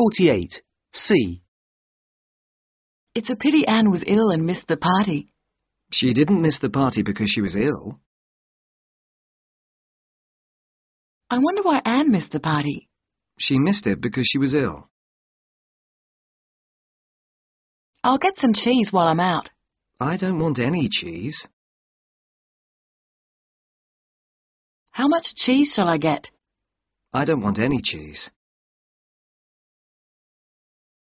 48. C. It's a pity Anne was ill and missed the party. She didn't miss the party because she was ill. I wonder why Anne missed the party. She missed it because she was ill. I'll get some cheese while I'm out. I don't want any cheese. How much cheese shall I get? I don't want any cheese.